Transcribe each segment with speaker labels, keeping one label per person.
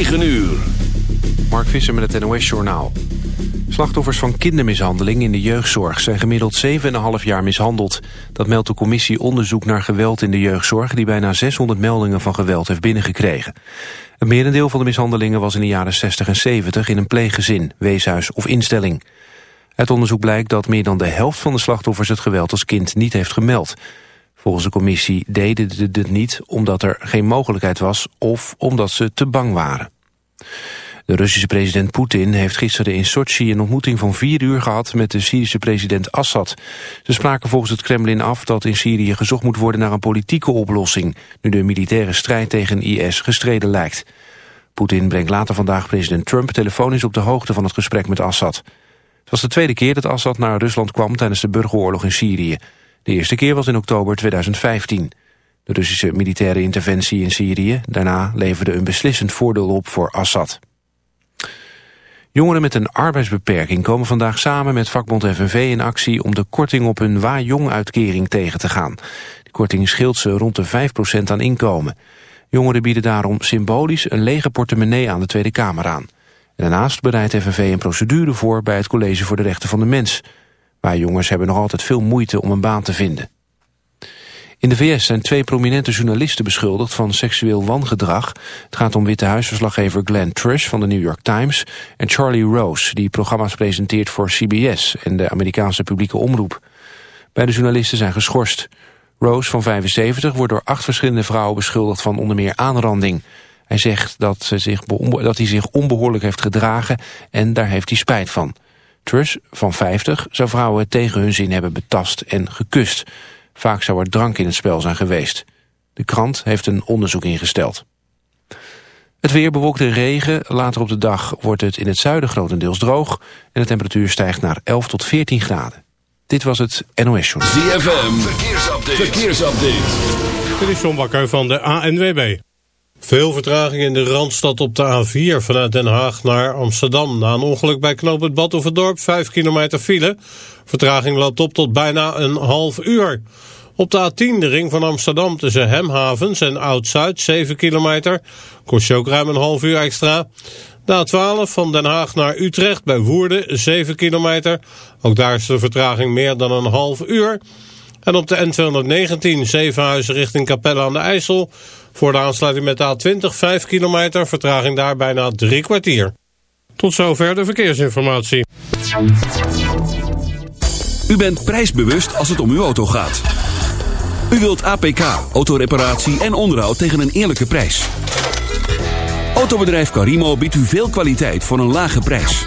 Speaker 1: 9 uur.
Speaker 2: Mark Visser met het NOS-journaal. Slachtoffers van kindermishandeling in de jeugdzorg zijn gemiddeld 7,5 jaar mishandeld. Dat meldt de commissie onderzoek naar geweld in de jeugdzorg... die bijna 600 meldingen van geweld heeft binnengekregen. Een merendeel van de mishandelingen was in de jaren 60 en 70... in een pleeggezin, weeshuis of instelling. Uit onderzoek blijkt dat meer dan de helft van de slachtoffers... het geweld als kind niet heeft gemeld. Volgens de commissie deden ze dit niet omdat er geen mogelijkheid was... of omdat ze te bang waren. De Russische president Poetin heeft gisteren in Sochi een ontmoeting van vier uur gehad met de Syrische president Assad. Ze spraken volgens het Kremlin af dat in Syrië gezocht moet worden naar een politieke oplossing, nu de militaire strijd tegen IS gestreden lijkt. Poetin brengt later vandaag president Trump telefonisch op de hoogte van het gesprek met Assad. Het was de tweede keer dat Assad naar Rusland kwam tijdens de burgeroorlog in Syrië. De eerste keer was in oktober 2015. De Russische militaire interventie in Syrië daarna leverde een beslissend voordeel op voor Assad. Jongeren met een arbeidsbeperking komen vandaag samen met vakbond FNV in actie om de korting op hun Wa-Jong-uitkering tegen te gaan. De korting scheelt ze rond de 5% aan inkomen. Jongeren bieden daarom symbolisch een lege portemonnee aan de Tweede Kamer aan. En daarnaast bereidt FNV een procedure voor bij het College voor de Rechten van de Mens. Waar jongens hebben nog altijd veel moeite om een baan te vinden. In de VS zijn twee prominente journalisten beschuldigd van seksueel wangedrag. Het gaat om Witte Huisverslaggever Glenn Trush van de New York Times... en Charlie Rose, die programma's presenteert voor CBS en de Amerikaanse publieke omroep. Beide journalisten zijn geschorst. Rose van 75 wordt door acht verschillende vrouwen beschuldigd van onder meer aanranding. Hij zegt dat, ze zich dat hij zich onbehoorlijk heeft gedragen en daar heeft hij spijt van. Van 50 zou vrouwen tegen hun zin hebben betast en gekust... Vaak zou er drank in het spel zijn geweest. De krant heeft een onderzoek ingesteld. Het weer bewolkt in regen. Later op de dag wordt het in het zuiden grotendeels droog... en de temperatuur stijgt naar 11 tot 14 graden. Dit was het NOS Show.
Speaker 1: ZFM, verkeersupdate. verkeersupdate.
Speaker 3: Dit is John Bakker van de ANWB. Veel vertraging in de Randstad op de A4 vanuit Den Haag naar Amsterdam. Na een ongeluk bij knoop het Badhoevedorp, 5 kilometer file. Vertraging loopt op tot bijna een half uur. Op de A10 de ring van Amsterdam tussen Hemhavens en Oud-Zuid, 7 kilometer. Kost je ook ruim een half uur extra. De A12 van Den Haag naar Utrecht bij Woerden, 7 kilometer. Ook daar is de vertraging meer dan een half uur. En op de N219 Zevenhuizen richting Capelle aan de IJssel... voor de aansluiting met de A20 5 kilometer, vertraging daar bijna drie kwartier. Tot zover de verkeersinformatie.
Speaker 1: U bent prijsbewust als het om uw auto gaat. U wilt APK, autoreparatie en onderhoud tegen een eerlijke prijs. Autobedrijf Carimo biedt u veel kwaliteit voor een lage prijs.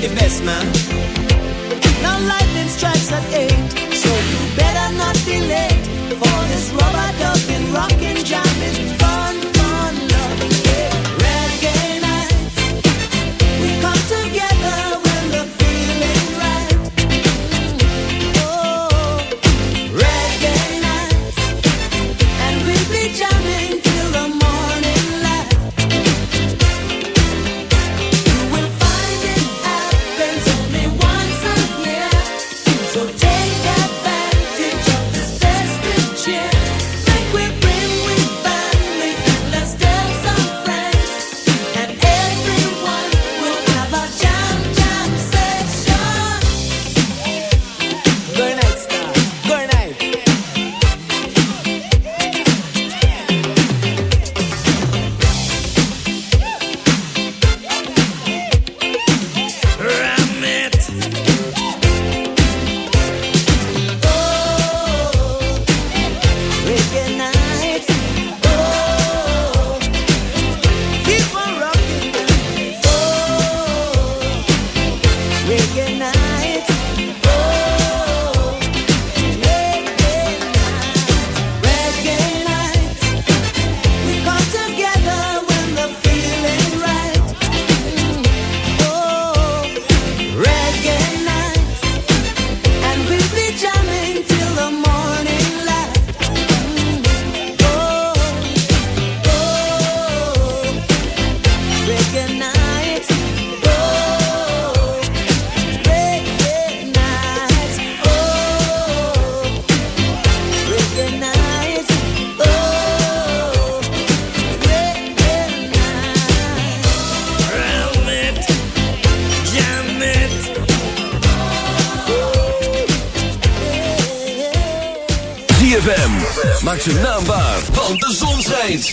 Speaker 4: Investment. man.
Speaker 1: maak ze naambaar, want de zon schijnt.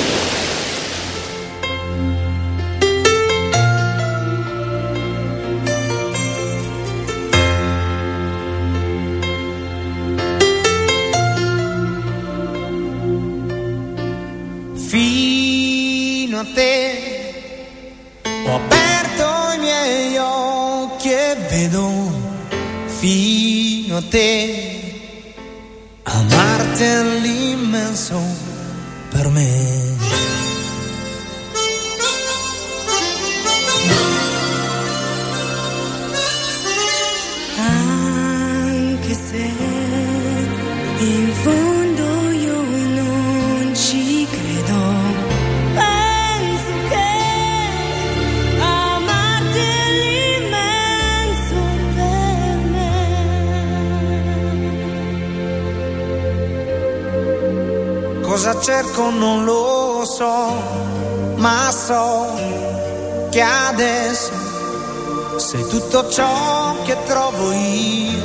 Speaker 5: ter tutto ciò che trovo io.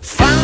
Speaker 6: Fammi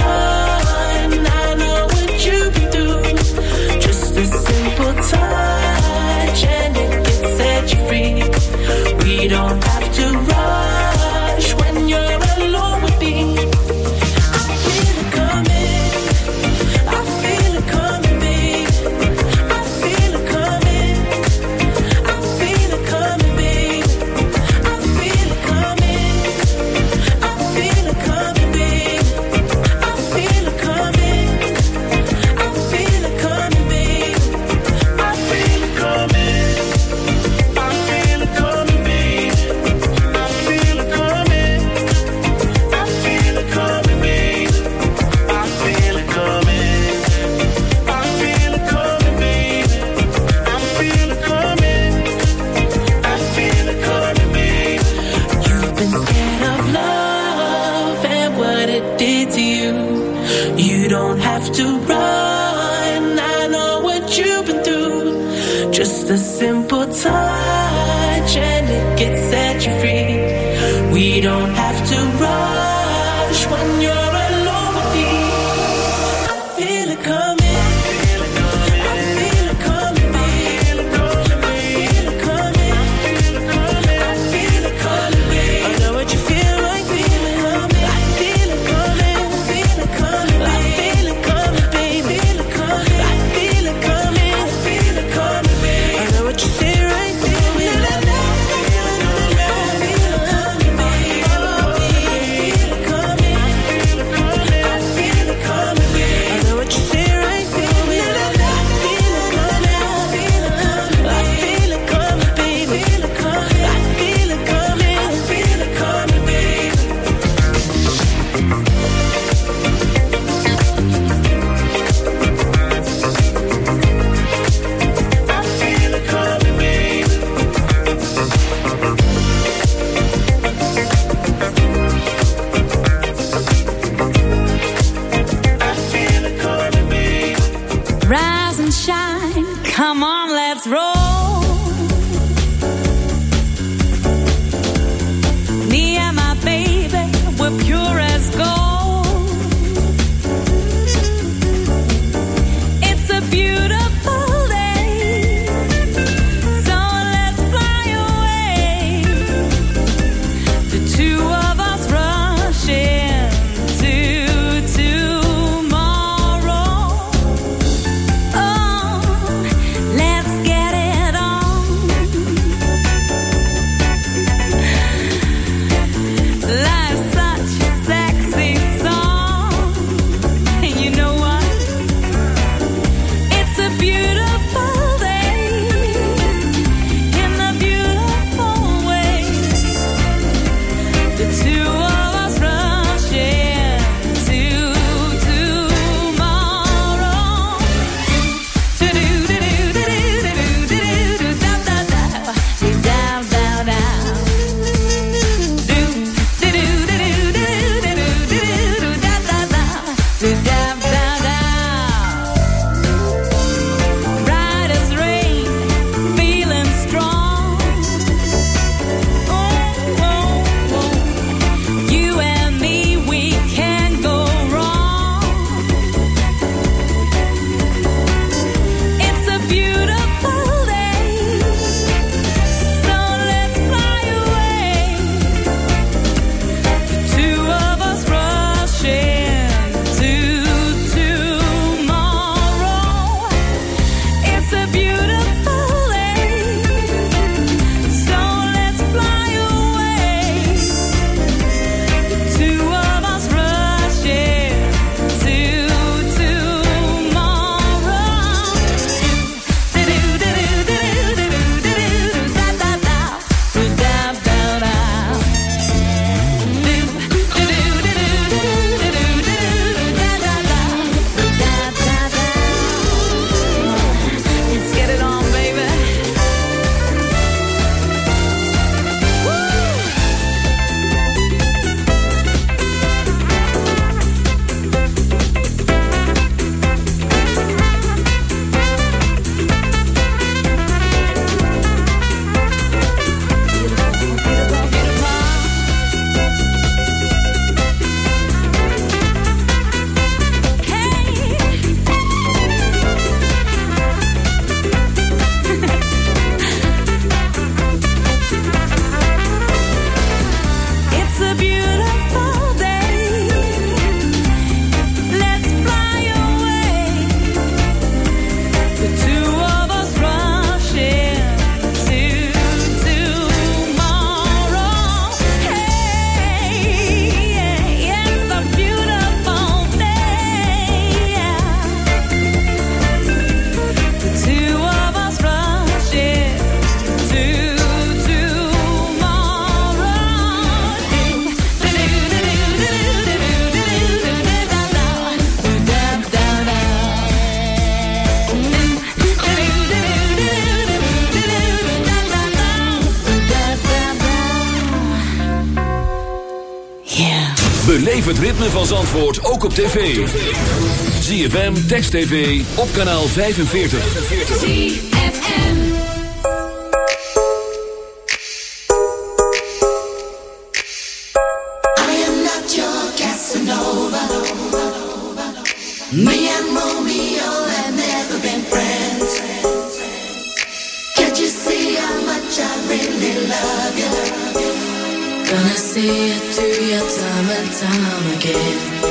Speaker 7: you
Speaker 1: op tv. ZFM, Text TV, op kanaal 45. ZFM. I am not your Casanova.
Speaker 8: Me and Romeo have never been friends. Can't you see how much I really love you?
Speaker 7: Gonna see it through your time and time again.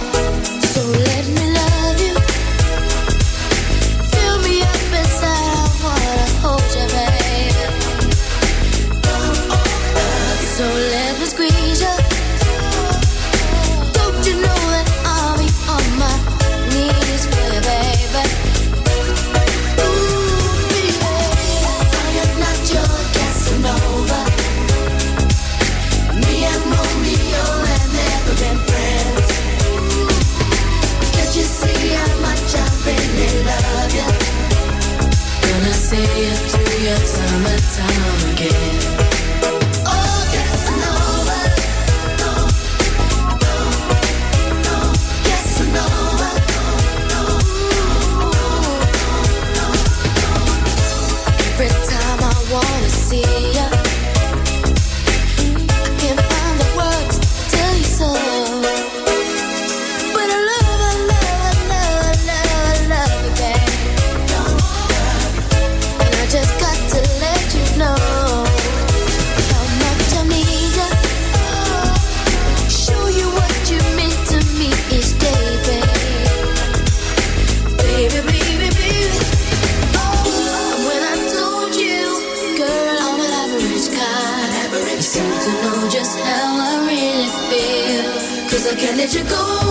Speaker 8: can't
Speaker 9: let you go.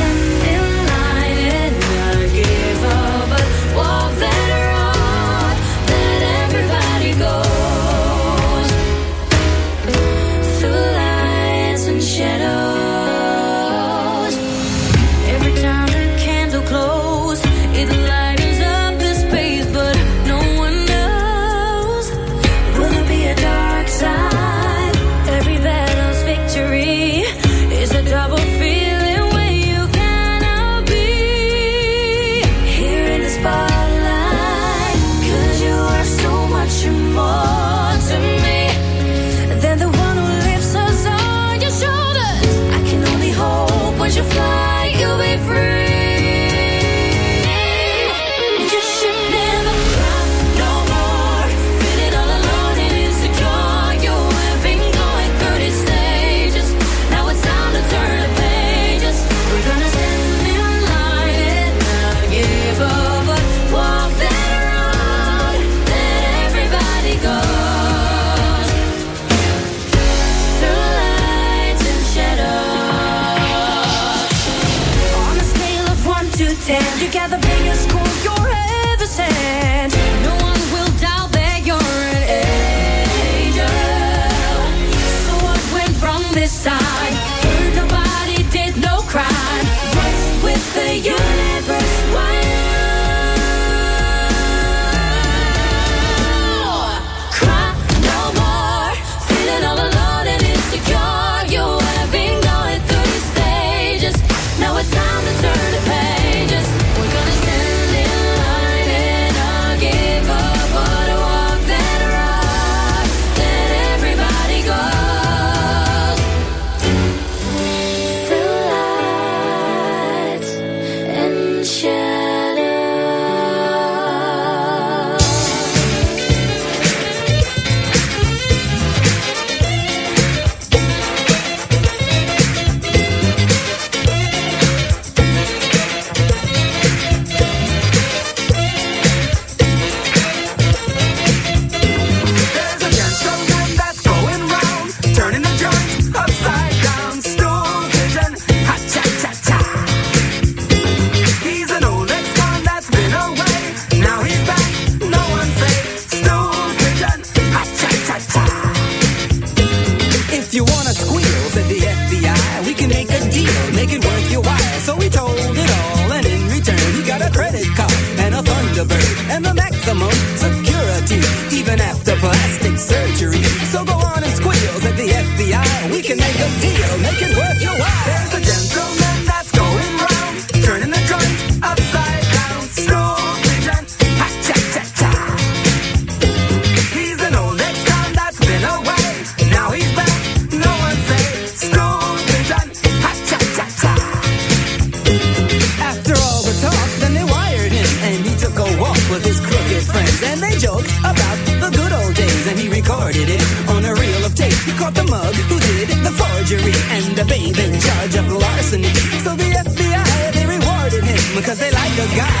Speaker 5: cause they like a guy.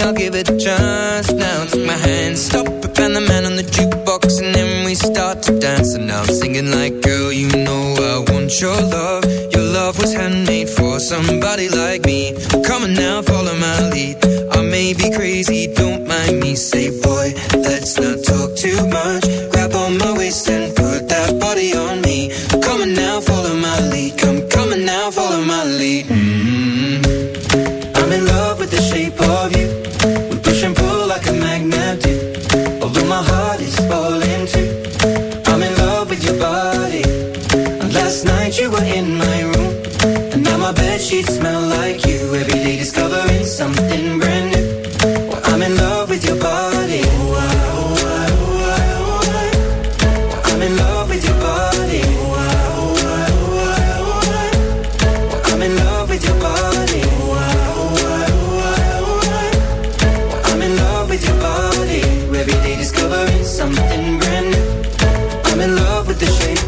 Speaker 10: I'll give it a try.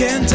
Speaker 11: Can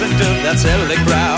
Speaker 12: listen to that silly crowd.